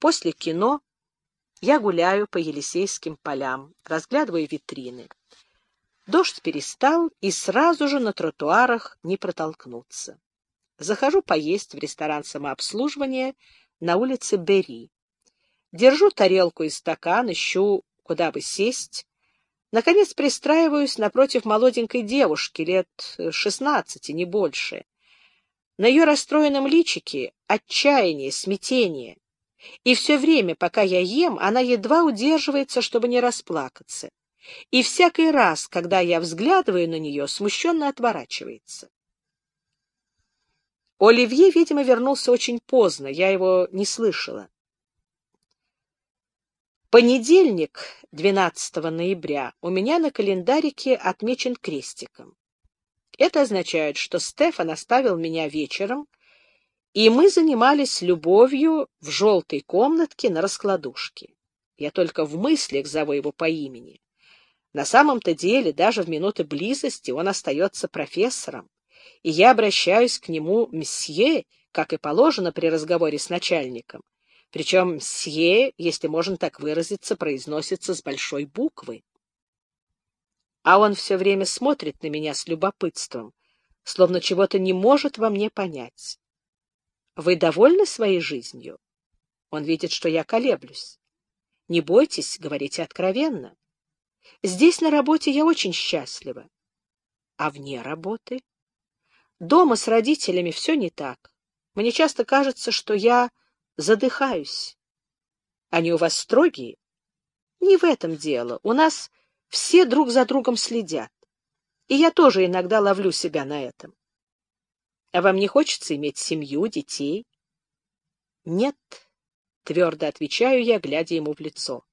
После кино я гуляю по Елисейским полям, разглядываю витрины. Дождь перестал, и сразу же на тротуарах не протолкнуться. Захожу поесть в ресторан самообслуживания на улице Бери. Держу тарелку и стакан, ищу, куда бы сесть. Наконец пристраиваюсь напротив молоденькой девушки, лет шестнадцати, не больше. На ее расстроенном личике отчаяние, смятение. И все время, пока я ем, она едва удерживается, чтобы не расплакаться. И всякий раз, когда я взглядываю на нее, смущенно отворачивается. Оливье, видимо, вернулся очень поздно, я его не слышала. Понедельник, 12 ноября, у меня на календарике отмечен крестиком. Это означает, что Стефан оставил меня вечером, и мы занимались любовью в желтой комнатке на раскладушке. Я только в мыслях зову его по имени. На самом-то деле, даже в минуты близости он остается профессором и я обращаюсь к нему «мсье», как и положено при разговоре с начальником. Причем «мсье», если можно так выразиться, произносится с большой буквы. А он все время смотрит на меня с любопытством, словно чего-то не может во мне понять. «Вы довольны своей жизнью?» Он видит, что я колеблюсь. «Не бойтесь, говорите откровенно. Здесь на работе я очень счастлива. А вне работы?» Дома с родителями все не так. Мне часто кажется, что я задыхаюсь. Они у вас строгие? Не в этом дело. У нас все друг за другом следят. И я тоже иногда ловлю себя на этом. А вам не хочется иметь семью, детей? Нет, твердо отвечаю я, глядя ему в лицо.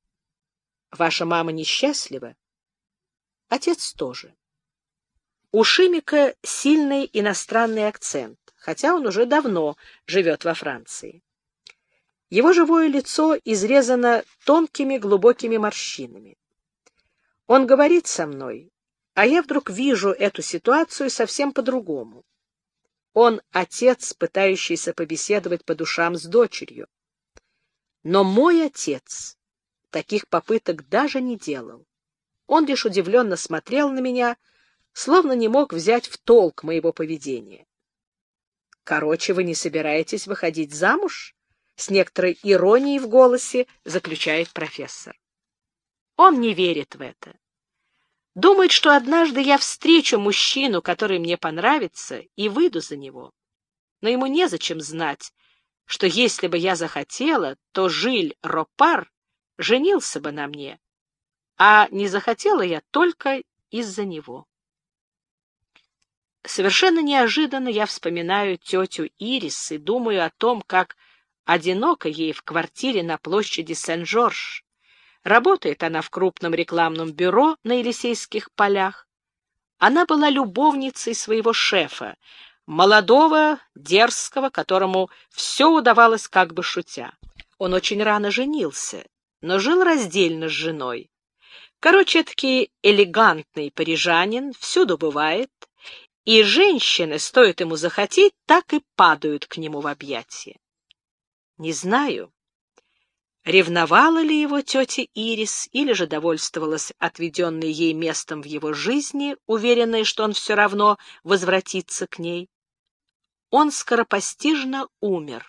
Ваша мама несчастлива? Отец тоже. У Шимика сильный иностранный акцент, хотя он уже давно живет во Франции. Его живое лицо изрезано тонкими глубокими морщинами. Он говорит со мной, а я вдруг вижу эту ситуацию совсем по-другому. Он отец, пытающийся побеседовать по душам с дочерью. Но мой отец таких попыток даже не делал. Он лишь удивленно смотрел на меня, словно не мог взять в толк моего поведения. «Короче, вы не собираетесь выходить замуж?» С некоторой иронией в голосе заключает профессор. Он не верит в это. Думает, что однажды я встречу мужчину, который мне понравится, и выйду за него. Но ему незачем знать, что если бы я захотела, то Жиль Ропар женился бы на мне, а не захотела я только из-за него. Совершенно неожиданно я вспоминаю тетю Ирис и думаю о том, как одиноко ей в квартире на площади Сен-Жорж. Работает она в крупном рекламном бюро на Елисейских полях. Она была любовницей своего шефа, молодого, дерзкого, которому все удавалось как бы шутя. Он очень рано женился, но жил раздельно с женой. Короче, таки элегантный парижанин, всюду бывает, и женщины, стоит ему захотеть, так и падают к нему в объятия. Не знаю, ревновала ли его тетя Ирис или же довольствовалась отведенной ей местом в его жизни, уверенная, что он все равно возвратится к ней. Он скоропостижно умер,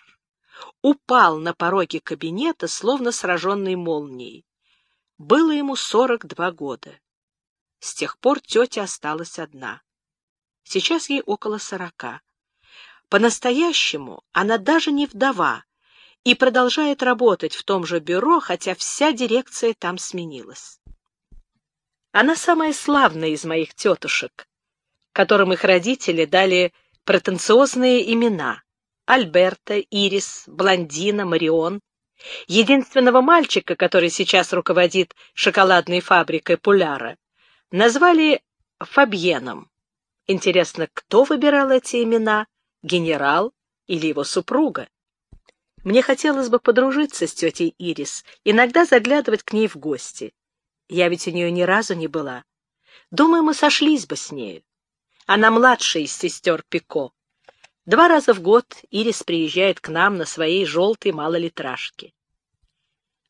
упал на пороге кабинета, словно сраженный молнией. Было ему сорок два года. С тех пор тетя осталась одна. Сейчас ей около сорока. По-настоящему она даже не вдова и продолжает работать в том же бюро, хотя вся дирекция там сменилась. Она самая славная из моих тетушек, которым их родители дали претенциозные имена — Альберта, Ирис, Блондина, Марион. Единственного мальчика, который сейчас руководит шоколадной фабрикой Пуляра, назвали Фабьеном. Интересно, кто выбирал эти имена, генерал или его супруга? Мне хотелось бы подружиться с тетей Ирис, иногда заглядывать к ней в гости. Я ведь у нее ни разу не была. Думаю, мы сошлись бы с нею. Она младшая из сестер Пико. Два раза в год Ирис приезжает к нам на своей желтой малолитражке.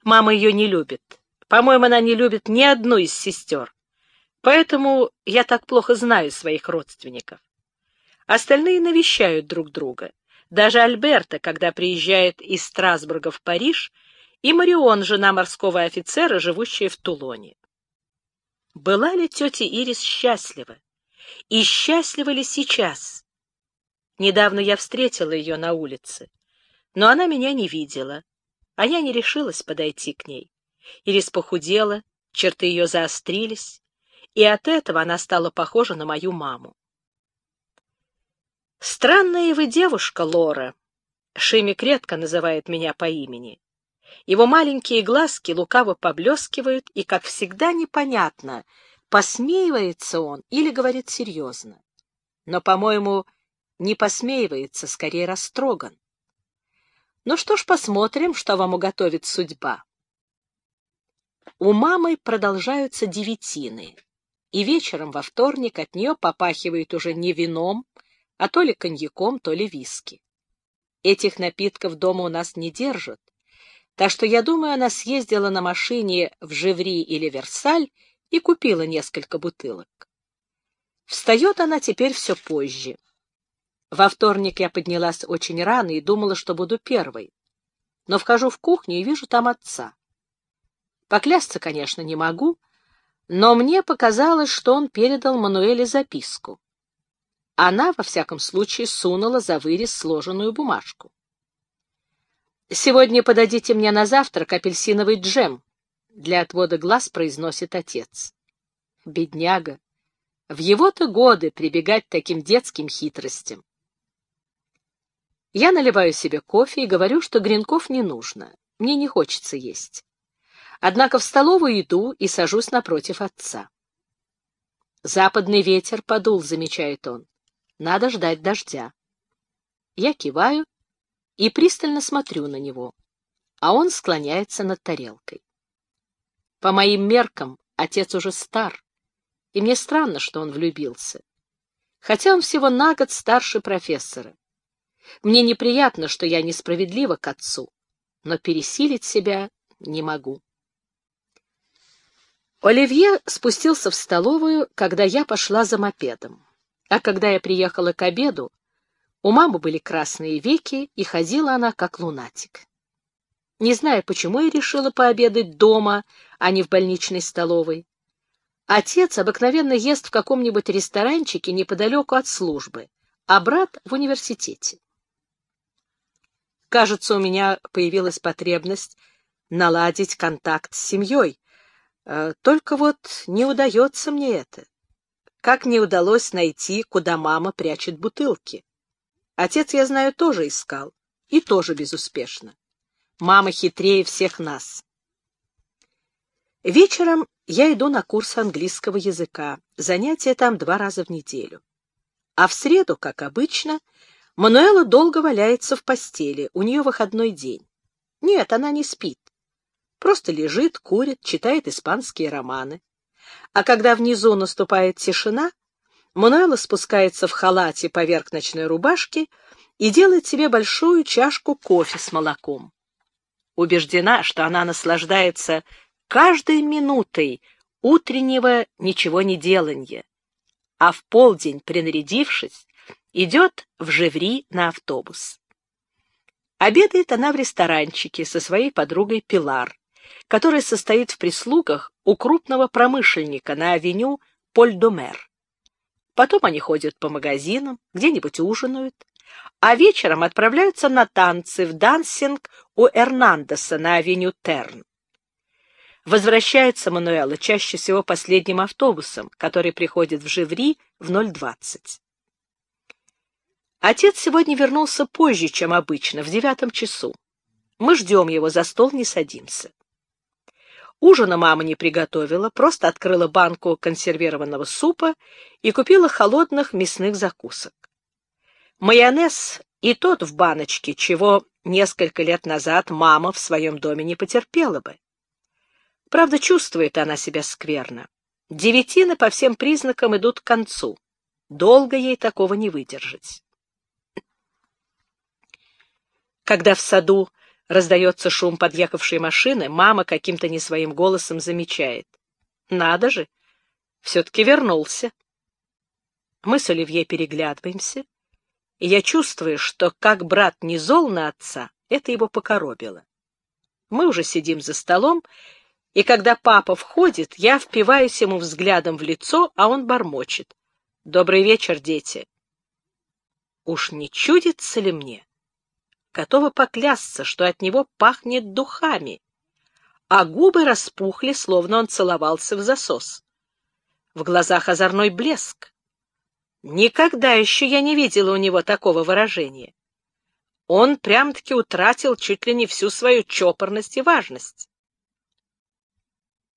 Мама ее не любит. По-моему, она не любит ни одну из сестер. Поэтому я так плохо знаю своих родственников. Остальные навещают друг друга. Даже Альберта, когда приезжает из Страсбурга в Париж, и Марион, жена морского офицера, живущая в Тулоне. Была ли тетя Ирис счастлива? И счастлива ли сейчас? Недавно я встретила ее на улице, но она меня не видела, а я не решилась подойти к ней. Ирис похудела, черты ее заострились, и от этого она стала похожа на мою маму. «Странная вы девушка, Лора», — Шимик редко называет меня по имени. Его маленькие глазки лукаво поблескивают, и, как всегда, непонятно, посмеивается он или говорит серьезно. Но, по-моему, не посмеивается, скорее растроган. Ну что ж, посмотрим, что вам уготовит судьба. У мамы продолжаются девятины, и вечером во вторник от нее попахивает уже не вином, а то ли коньяком, то ли виски. Этих напитков дома у нас не держат, так что, я думаю, она съездила на машине в Живри или Версаль и купила несколько бутылок. Встает она теперь все позже. Во вторник я поднялась очень рано и думала, что буду первой. Но вхожу в кухню и вижу там отца. Поклясться, конечно, не могу, но мне показалось, что он передал Мануэле записку. Она, во всяком случае, сунула за вырез сложенную бумажку. «Сегодня подадите мне на завтрак апельсиновый джем», — для отвода глаз произносит отец. Бедняга. В его-то годы прибегать к таким детским хитростям. Я наливаю себе кофе и говорю, что гренков не нужно. Мне не хочется есть. Однако в столовую иду и сажусь напротив отца. Западный ветер подул, замечает он. Надо ждать дождя. Я киваю и пристально смотрю на него, а он склоняется над тарелкой. По моим меркам, отец уже стар, и мне странно, что он влюбился. Хотя он всего на год старше профессора. Мне неприятно, что я несправедлива к отцу, но пересилить себя не могу. Оливье спустился в столовую, когда я пошла за мопедом. А когда я приехала к обеду, у мамы были красные веки, и ходила она как лунатик. Не знаю, почему я решила пообедать дома, а не в больничной столовой. Отец обыкновенно ест в каком-нибудь ресторанчике неподалеку от службы, а брат — в университете. Кажется, у меня появилась потребность наладить контакт с семьей. Э, только вот не удается мне это. Как не удалось найти, куда мама прячет бутылки. Отец, я знаю, тоже искал, и тоже безуспешно. Мама хитрее всех нас. Вечером я иду на курс английского языка, занятия там два раза в неделю. А в среду, как обычно, Мануэла долго валяется в постели, у нее выходной день. Нет, она не спит. Просто лежит, курит, читает испанские романы. А когда внизу наступает тишина, Мануэла спускается в халате поверх ночной рубашки и делает себе большую чашку кофе с молоком. Убеждена, что она наслаждается каждой минутой утреннего ничего не деланья, а в полдень, принарядившись, идет в Живри на автобус. Обедает она в ресторанчике со своей подругой Пилар, которая состоит в прислугах у крупного промышленника на авеню Поль-Домер. Потом они ходят по магазинам, где-нибудь ужинают, а вечером отправляются на танцы в дансинг у Эрнандеса на авеню Терн. Возвращается Мануэла чаще всего последним автобусом, который приходит в Живри в 0.20. Отец сегодня вернулся позже, чем обычно, в девятом часу. Мы ждем его, за стол не садимся. Ужина мама не приготовила, просто открыла банку консервированного супа и купила холодных мясных закусок. Майонез и тот в баночке, чего несколько лет назад мама в своем доме не потерпела бы. Правда, чувствует она себя скверно. Девятины по всем признакам идут к концу. Долго ей такого не выдержать. Когда в саду Раздается шум подъехавшей машины, мама каким-то не своим голосом замечает. Надо же, все-таки вернулся. Мы с Оливье переглядываемся, и я чувствую, что как брат не зол на отца, это его покоробило. Мы уже сидим за столом, и когда папа входит, я впиваюсь ему взглядом в лицо, а он бормочет. «Добрый вечер, дети!» Уж не чудится ли мне? Готова поклясться, что от него пахнет духами, а губы распухли, словно он целовался в засос. В глазах озорной блеск. Никогда еще я не видела у него такого выражения. Он прям-таки утратил чуть ли не всю свою чопорность и важность.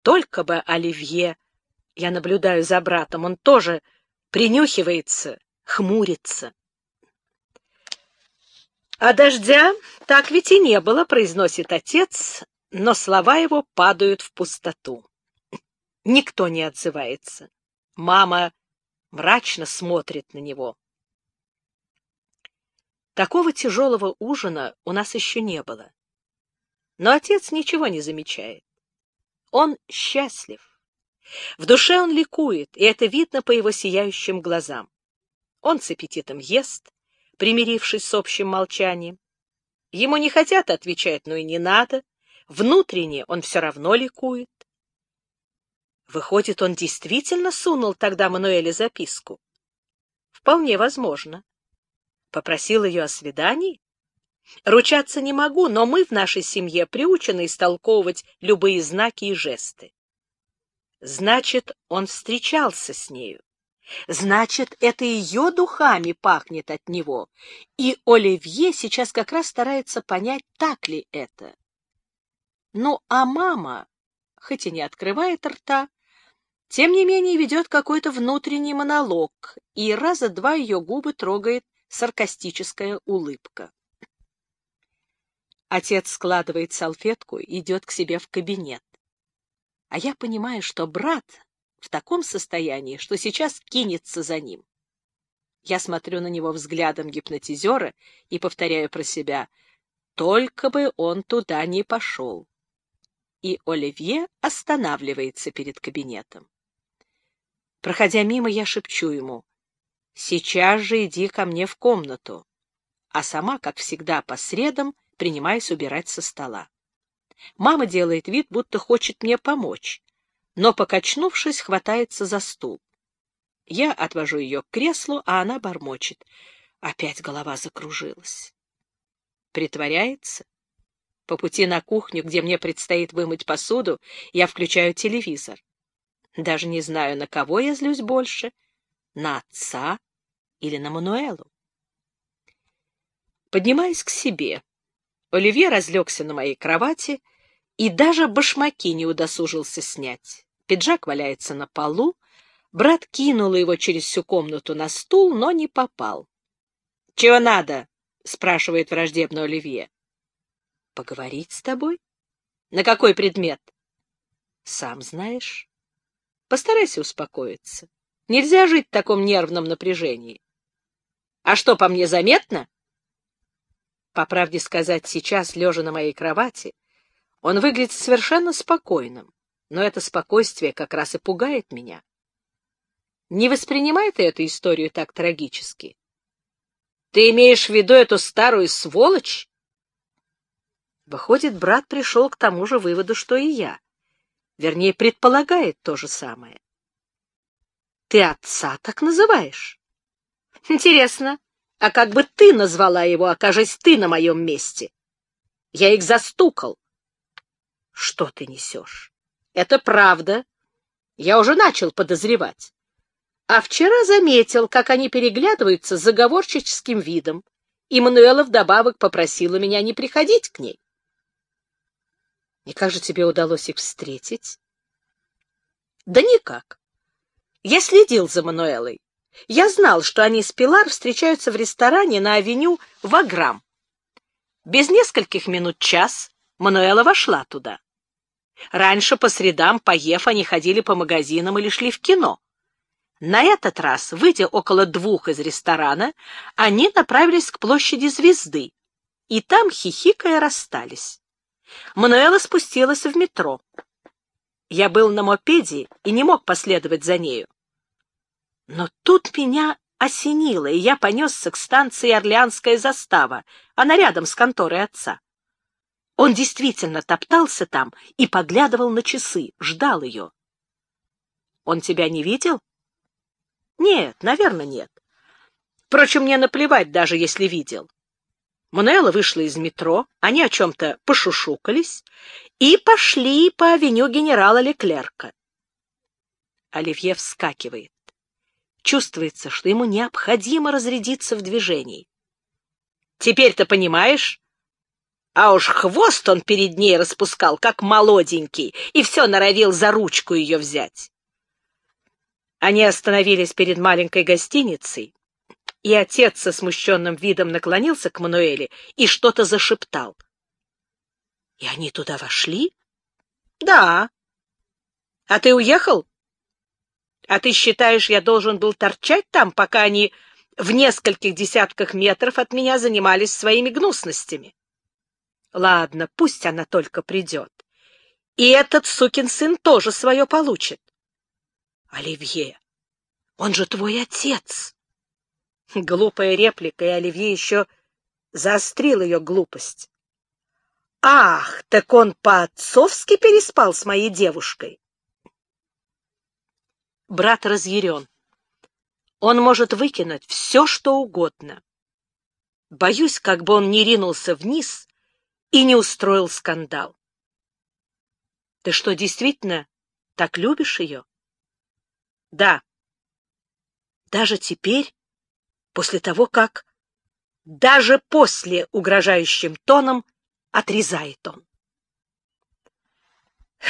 Только бы Оливье, я наблюдаю за братом, он тоже принюхивается, хмурится. А дождя так ведь и не было, произносит отец, но слова его падают в пустоту. Никто не отзывается. Мама мрачно смотрит на него. Такого тяжелого ужина у нас еще не было. Но отец ничего не замечает. Он счастлив. В душе он ликует, и это видно по его сияющим глазам. Он с аппетитом ест, примирившись с общим молчанием. Ему не хотят отвечать, но и не надо. Внутренне он все равно ликует. Выходит, он действительно сунул тогда Мануэле записку? Вполне возможно. Попросил ее о свидании? Ручаться не могу, но мы в нашей семье приучены истолковывать любые знаки и жесты. Значит, он встречался с нею. Значит, это ее духами пахнет от него, и Оливье сейчас как раз старается понять, так ли это. Ну, а мама, хоть и не открывает рта, тем не менее ведет какой-то внутренний монолог, и раза два ее губы трогает саркастическая улыбка. Отец складывает салфетку и идет к себе в кабинет. А я понимаю, что брат в таком состоянии, что сейчас кинется за ним. Я смотрю на него взглядом гипнотизера и повторяю про себя, только бы он туда не пошел. И Оливье останавливается перед кабинетом. Проходя мимо, я шепчу ему, «Сейчас же иди ко мне в комнату», а сама, как всегда, по средам принимаюсь убирать со стола. Мама делает вид, будто хочет мне помочь, но, покачнувшись, хватается за стул. Я отвожу ее к креслу, а она бормочет. Опять голова закружилась. Притворяется. По пути на кухню, где мне предстоит вымыть посуду, я включаю телевизор. Даже не знаю, на кого я злюсь больше — на отца или на Мануэлу. Поднимаюсь к себе. Оливье разлегся на моей кровати и даже башмаки не удосужился снять. Пиджак валяется на полу, брат кинул его через всю комнату на стул, но не попал. — Чего надо? — спрашивает враждебно Оливье. — Поговорить с тобой? — На какой предмет? — Сам знаешь. Постарайся успокоиться. Нельзя жить в таком нервном напряжении. — А что, по мне заметно? По правде сказать, сейчас, лежа на моей кровати, он выглядит совершенно спокойным, но это спокойствие как раз и пугает меня. Не воспринимай ты эту историю так трагически. Ты имеешь в виду эту старую сволочь? Выходит, брат пришел к тому же выводу, что и я. Вернее, предполагает то же самое. Ты отца так называешь? Интересно, а как бы ты назвала его, окажись ты на моем месте? Я их застукал. Что ты несешь? Это правда. Я уже начал подозревать. А вчера заметил, как они переглядываются с заговорческим видом, и Мануэла вдобавок попросила меня не приходить к ней. И как же тебе удалось их встретить? Да никак. Я следил за Мануэлой. Я знал, что они с Пилар встречаются в ресторане на авеню Ваграм. Без нескольких минут час Мануэла вошла туда. Раньше по средам, поев, они ходили по магазинам или шли в кино. На этот раз, выйдя около двух из ресторана, они направились к площади Звезды и там, хихикая, расстались. Мануэла спустилась в метро. Я был на мопеде и не мог последовать за нею. Но тут меня осенило, и я понесся к станции Орлеанская застава, она рядом с конторой отца. Он действительно топтался там и поглядывал на часы, ждал ее. Он тебя не видел? Нет, наверное, нет. Впрочем, мне наплевать, даже если видел. Мануэла вышла из метро, они о чем-то пошушукались и пошли по авеню генерала Леклерка. Оливье вскакивает. Чувствуется, что ему необходимо разрядиться в движении. Теперь ты понимаешь? А уж хвост он перед ней распускал, как молоденький, и все норовил за ручку ее взять. Они остановились перед маленькой гостиницей, и отец со смущенным видом наклонился к Мануэле и что-то зашептал. — И они туда вошли? — Да. — А ты уехал? — А ты считаешь, я должен был торчать там, пока они в нескольких десятках метров от меня занимались своими гнусностями? — Ладно, пусть она только придет. И этот сукин сын тоже свое получит. Оливье, он же твой отец. Глупая реплика, и Оливье еще заострил ее глупость. Ах, так он по-отцовски переспал с моей девушкой. Брат разъярен. Он может выкинуть все, что угодно. Боюсь, как бы он не ринулся вниз и не устроил скандал. Ты что, действительно так любишь ее? Да. Даже теперь, после того, как... Даже после угрожающим тоном отрезает он.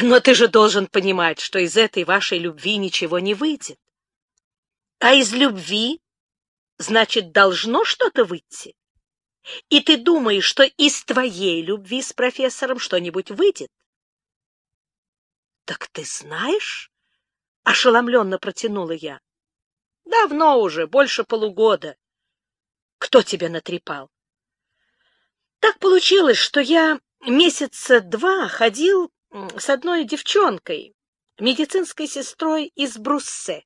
Но ты же должен понимать, что из этой вашей любви ничего не выйдет. А из любви, значит, должно что-то выйти. И ты думаешь, что из твоей любви с профессором что-нибудь выйдет? Так ты знаешь? — ошеломленно протянула я. — Давно уже, больше полугода. Кто тебя натрепал? Так получилось, что я месяца два ходил с одной девчонкой, медицинской сестрой из Бруссе.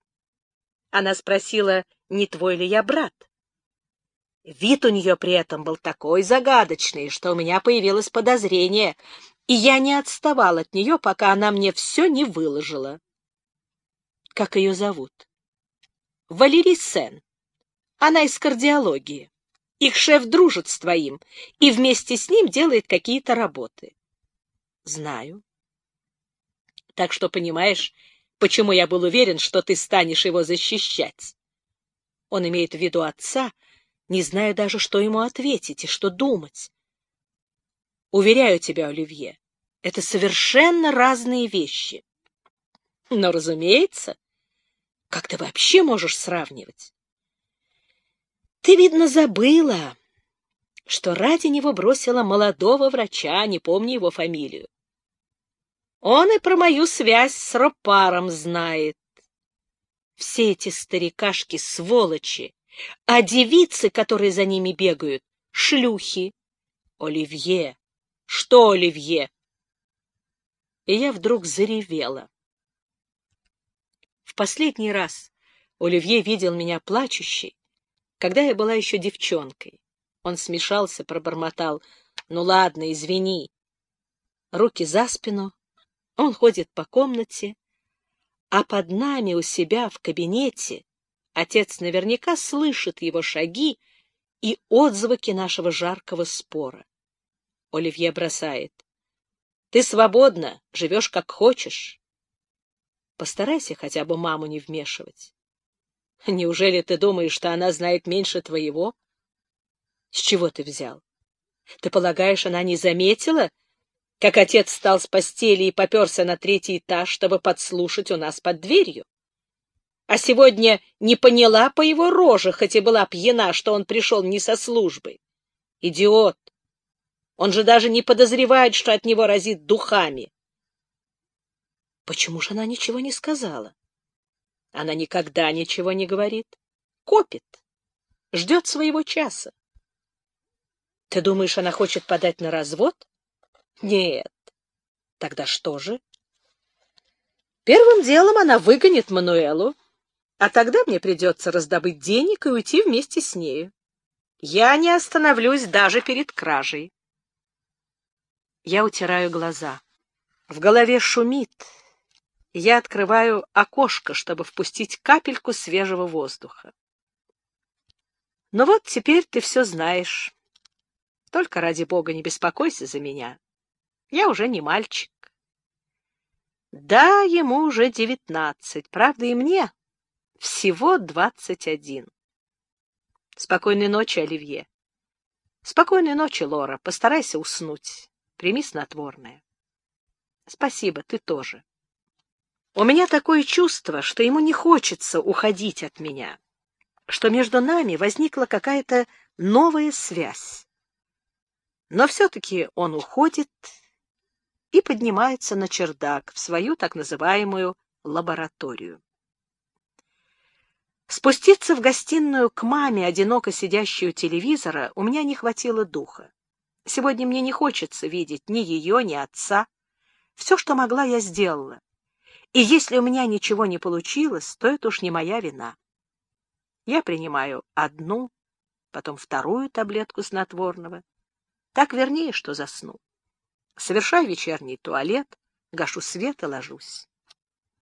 Она спросила, не твой ли я брат. Вид у нее при этом был такой загадочный, что у меня появилось подозрение, и я не отставал от нее, пока она мне все не выложила. Как ее зовут? Валерий Сен. Она из кардиологии. Их шеф дружит с твоим и вместе с ним делает какие-то работы. Знаю. Так что понимаешь, почему я был уверен, что ты станешь его защищать. Он имеет в виду отца, не зная даже, что ему ответить и что думать. Уверяю тебя, Оливье, это совершенно разные вещи. Но, разумеется, как ты вообще можешь сравнивать? Ты, видно, забыла, что ради него бросила молодого врача, не помню его фамилию. Он и про мою связь с Ропаром знает. Все эти старикашки — сволочи, а девицы, которые за ними бегают, — шлюхи. Оливье! Что Оливье? И я вдруг заревела последний раз Оливье видел меня плачущей, когда я была еще девчонкой. Он смешался, пробормотал. «Ну ладно, извини». Руки за спину, он ходит по комнате, а под нами у себя в кабинете отец наверняка слышит его шаги и отзвуки нашего жаркого спора. Оливье бросает. «Ты свободна, живешь как хочешь. Постарайся хотя бы маму не вмешивать. Неужели ты думаешь, что она знает меньше твоего? С чего ты взял? Ты полагаешь, она не заметила, как отец встал с постели и поперся на третий этаж, чтобы подслушать у нас под дверью? А сегодня не поняла по его роже, хоть и была пьяна, что он пришел не со службы. Идиот! Он же даже не подозревает, что от него разит духами. Почему же она ничего не сказала? Она никогда ничего не говорит. Копит. Ждет своего часа. Ты думаешь, она хочет подать на развод? Нет. Тогда что же? Первым делом она выгонит Мануэлу, а тогда мне придется раздобыть денег и уйти вместе с нею. Я не остановлюсь даже перед кражей. Я утираю глаза. В голове шумит. Я открываю окошко, чтобы впустить капельку свежего воздуха. Ну вот теперь ты все знаешь. Только ради бога не беспокойся за меня. Я уже не мальчик. Да, ему уже девятнадцать, правда, и мне всего двадцать один. Спокойной ночи, Оливье. Спокойной ночи, Лора. Постарайся уснуть. Прими снотворное. Спасибо, ты тоже. У меня такое чувство, что ему не хочется уходить от меня, что между нами возникла какая-то новая связь. Но все-таки он уходит и поднимается на чердак в свою так называемую лабораторию. Спуститься в гостиную к маме, одиноко сидящей у телевизора, у меня не хватило духа. Сегодня мне не хочется видеть ни ее, ни отца. Все, что могла, я сделала. И если у меня ничего не получилось, то это уж не моя вина. Я принимаю одну, потом вторую таблетку снотворного. Так вернее, что засну. Совершаю вечерний туалет, гашу свет и ложусь.